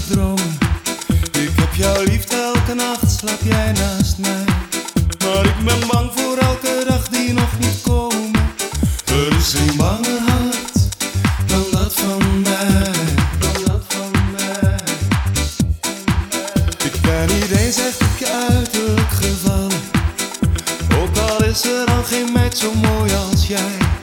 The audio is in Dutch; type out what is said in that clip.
Ik heb jouw lief, elke nacht slaap jij naast mij. Maar ik ben bang voor elke dag die nog niet komen, Er is een banger hart dan dat van mij. Dan dat van mij. Ik ben niet eens echt op je uiterlijk gevallen. Ook al is er al geen meid zo mooi als jij.